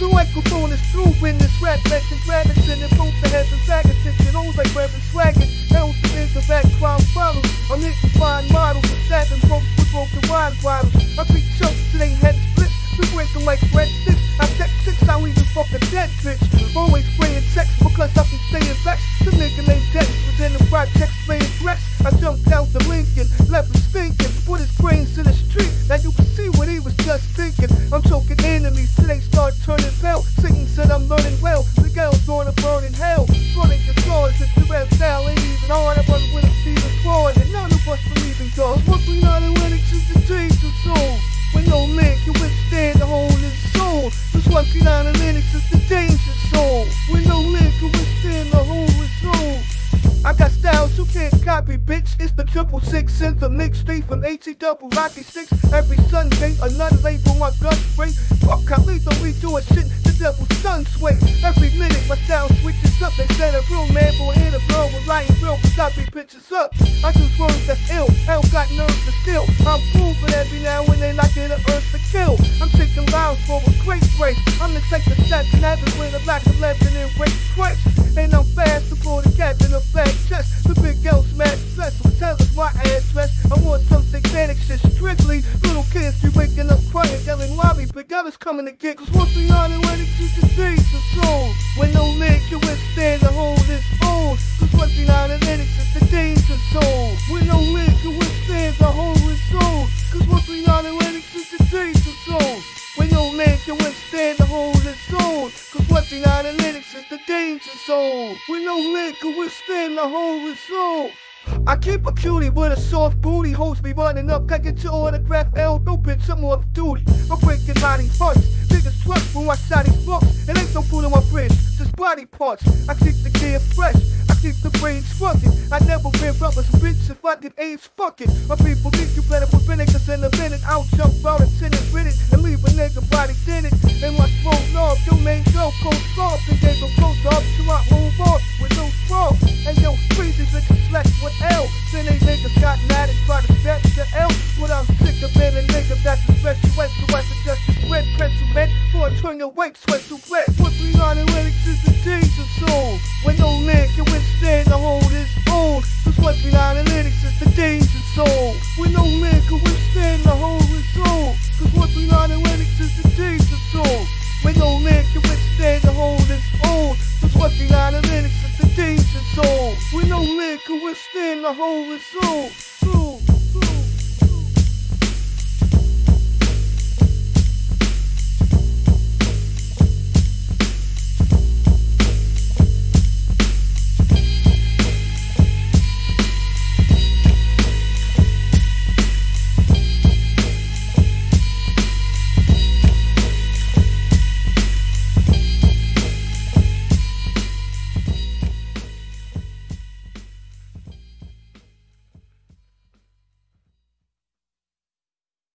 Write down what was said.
The microphone is through in this rap legend Gravison and both the heads and saggers and always like rapping swagging Hell's the intellect crime follows I'm hitting fine models and stabbing folks with broken wine bottles I beat chunks to they head split We break them like bread sticks I check six, I don't Out the Lincoln, left him stinking Put his brains in the street, now you can see what he was just thinking. I'm choking enemies till they start turning pale. Satan said I'm learning well, the girl's going to burn in hell. Running the stars, it's the red style ain't even hard I with a Steven Fraud and none of us believe in God. What we not in Linux is the change of soul. When no man can withstand the whole in soul. This one being can't copy, bitch. It's the triple six in the mixtape from AT double Rocky six. Every Sunday, another label my gun spray. Fuck how lethal we do a shit. The devil's sun sway. Every minute my style switches up. They said a real man will hit a girl with lying real copy pictures up. I just words that's ill. Hell got nerves to steal. I'm cool, every now and then I get an urge to kill. I'm taking rounds for a great race. I'm the of set and having with a black 11 and race Christ. And I'm fast pull the captain my address. I want something shit strictly. Little kids be waking up crying, yelling Robbie, big is coming to get. Zone. When no man can withstand the whole soul. I keep a cutie with a soft booty, hoes be running up, get your autograph L, no bitch, I'm off duty. I'm breaking body hearts, niggas trust when I shot these books. It ain't no fool in my fridge, just body parts. I keep the gear fresh, I keep the brains fucking. I never been brothers, bitch, if I did AIDS, fuck it. My people think you better put vinegars in a minute. I'll jump out and sit it with it and leave a nigga body in it. And my your main girl goes soft and they go close up to I move on with no sprawl. And yo, crazy bitches flex with L. Then they niggas got mad and tried to step to L. But I'm sick of being a nigga that's a special wet, so I suggest you spread pencil men for a turn your weight, sweat to wet. What we on in lyrics is the danger zone. When no man can withstand the whole the whole old.